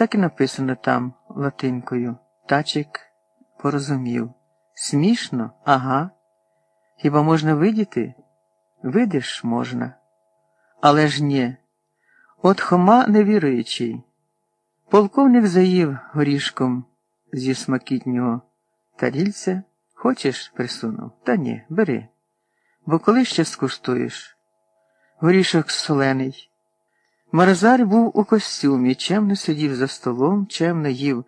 Так і написано там латинкою. Тачик порозумів. Смішно? Ага. Хіба можна видіти? Видиш можна. Але ж ні. От Хома невіруючий. Полковник заїв горішком зі смакітнього тарільця. Хочеш, присунув? Та ні, бери. Бо коли ще скуштуєш? Горішок солений. Маразар був у костюмі, чемно сидів за столом, чемно їв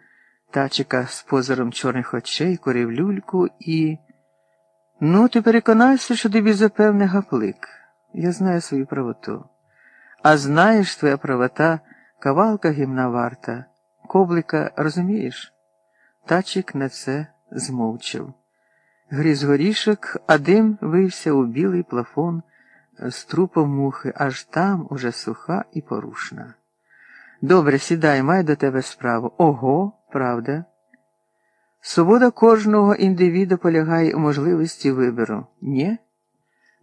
тачика з позором чорних очей, курив люльку і. Ну, ти переконайся, що тобі запевне гаплик. Я знаю свою правоту. А знаєш, твоя правота кавалка гімна варта, коблика, розумієш? Тачик на це змовчав. Гріз горішок, а дим вився у білий плафон з трупом мухи, аж там уже суха і порошна. Добре, сідай, маю до тебе справу. Ого, правда? Свобода кожного індивіда полягає у можливості вибору. Ні?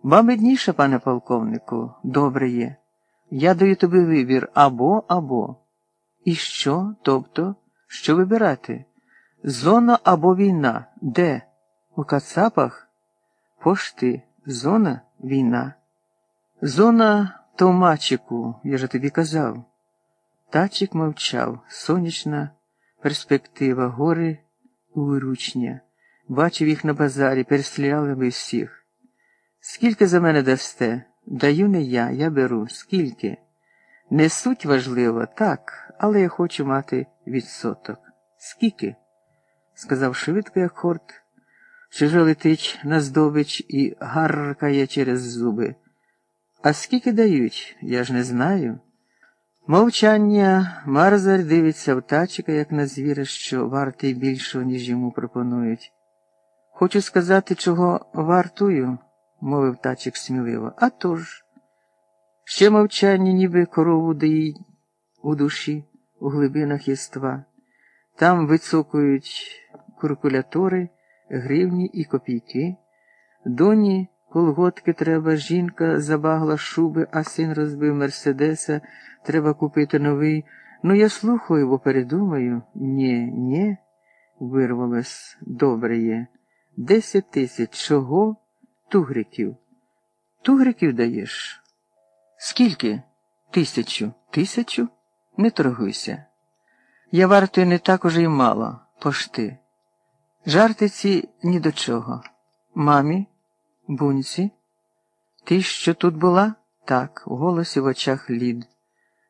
Слабідніше, пане полковнику, добре є. Я даю тобі вибір або, або. І що? Тобто, що вибирати? Зона або війна. Де? У Кацапах? Пошти. Зона війна. Зона то в Мачику, я же тобі казав. Тачик мовчав, сонячна перспектива, гори виручня. Бачив їх на базарі, перестріляли ви всіх. Скільки за мене дасте? Даю не я, я беру. Скільки? Не суть важливо, так, але я хочу мати відсоток. Скільки? сказав швидко, як хорт, що летить на здобич і гаркає через зуби. А скільки дають, я ж не знаю. Мовчання Марзар дивиться в тачика, як на звіра, що вартий більшого, ніж йому пропонують. Хочу сказати, чого вартую, мовив тачик сміливо. «А тож!» Ще мовчання, ніби корову доїть у душі, у глибинах єства. Там вицокують куркулятори, гривні і копійки. Доні колготки треба, жінка забагла шуби, а син розбив Мерседеса, треба купити новий. Ну, я слухаю, бо передумаю. Нє, нє, вирвалось, добре є. Десять тисяч чого? Тугриків. Тугриків даєш? Скільки? Тисячу. Тисячу? Не торгуйся. Я вартую не так уже й мало, пошти. Жарти ці ні до чого. Мамі, бунці, ти що тут була? Так, у голосі в очах лід,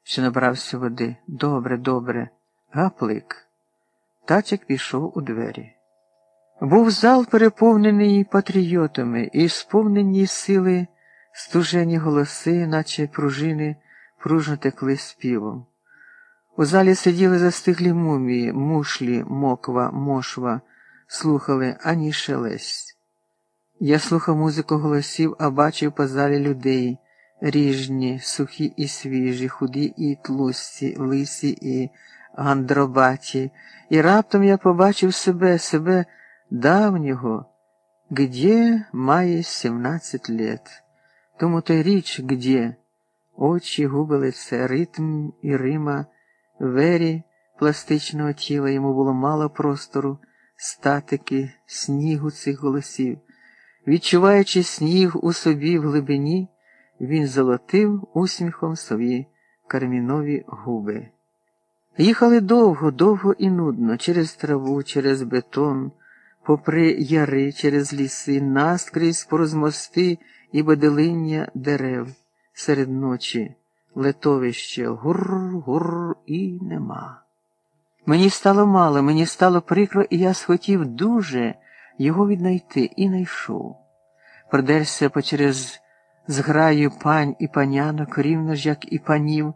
що набрався води. Добре, добре, гаплик. Тачик пішов у двері. Був зал переповнений патріотами і сповнені сили стужені голоси, наче пружини, пружно текли співом. У залі сиділи застиглі мумії, мушлі, моква, мошва, слухали ані шелесть. Я слухав музику голосів, а бачив по залі людей ріжні, сухі і свіжі, худі і тлусті, лисі і гандробаті, і раптом я побачив себе, себе давнього, где має 17 лет. Тому то й річ, где очі, губи, лице, ритм і рима, вері пластичного тіла йому було мало простору, статики, снігу цих голосів. Відчуваючи сніг у собі в глибині, він золотив усміхом свої кармінові губи. Їхали довго, довго і нудно, через траву, через бетон, попри яри, через ліси, наскрізь порозмости мости і баделиння дерев серед ночі, летовище гур-гур і нема. Мені стало мало, мені стало прикро, і я схотів дуже його віднайти і найшов. Продерся почерез зграю пань і панянок, рівно ж, як і панів.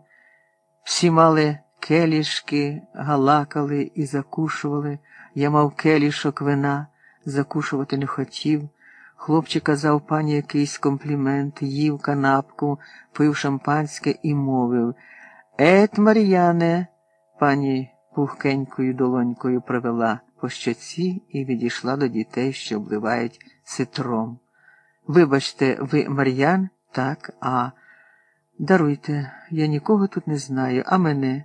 Всі мали келішки, галакали і закушували. Я мав келішок вина, закушувати не хотів. Хлопчик казав пані якийсь комплімент, їв канапку, пив шампанське і мовив Ет, Мар'яне, пані пухкенькою долонькою провела щоці і відійшла до дітей, що обливають цитром. Вибачте, ви Мар'ян? Так, а. Даруйте, я нікого тут не знаю, а мене.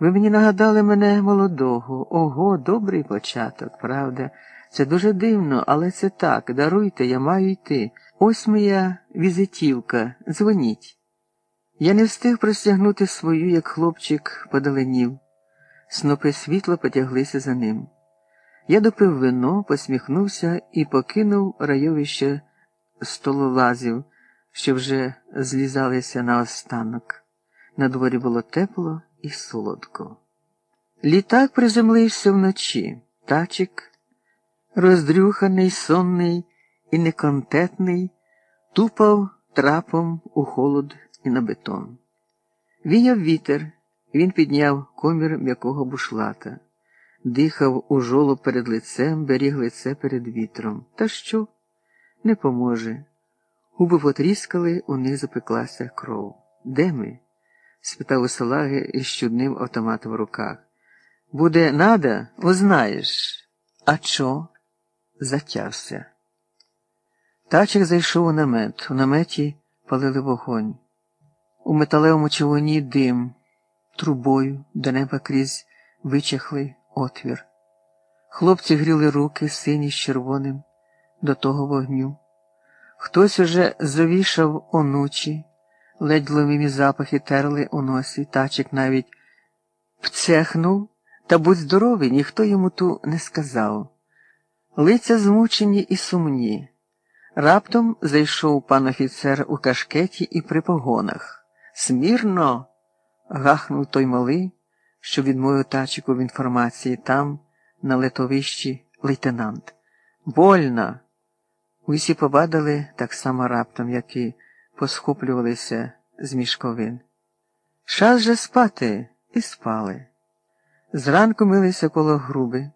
Ви мені нагадали мене молодого. Ого, добрий початок, правда. Це дуже дивно, але це так. Даруйте, я маю йти. Ось моя візитівка. Дзвоніть. Я не встиг простягнути свою, як хлопчик подаленів. Снопи світла потяглися за ним. Я допив вино, посміхнувся і покинув райовище стололазів, що вже злізалися на останок. На дворі було тепло і солодко. Літак приземлився вночі. Тачик, роздрюханий, сонний і неконтентний, тупав трапом у холод і на бетон. Віяв вітер, він підняв комір м'якого бушлата, дихав у жолоб перед лицем, беріг лице перед вітром. Та що? Не поможе. Губи потріскали, у них запеклася кров. Де ми? спитав у салаги із чудним автоматом в руках. Буде нада, узнаєш. А чо? Затявся. Тачик зайшов у намет. У наметі палили вогонь. У металевому човуні дим, трубою до неба крізь вичахлий отвір. Хлопці гріли руки сині з червоним до того вогню. Хтось уже завішав онучі, ледь ловимі запахи терли у носі, тачик навіть пцехнув, та будь здоровий, ніхто йому ту не сказав. Лиця змучені і сумні. Раптом зайшов пан офіцер у кашкеті і при погонах. Смірно. гахнув той малий, що відмовив тачику в інформації там, на летовищі, лейтенант. Больно. Усі побадали так само раптом, як і посхоплювалися з мішковин. Час же спати і спали. Зранку милися коло груби.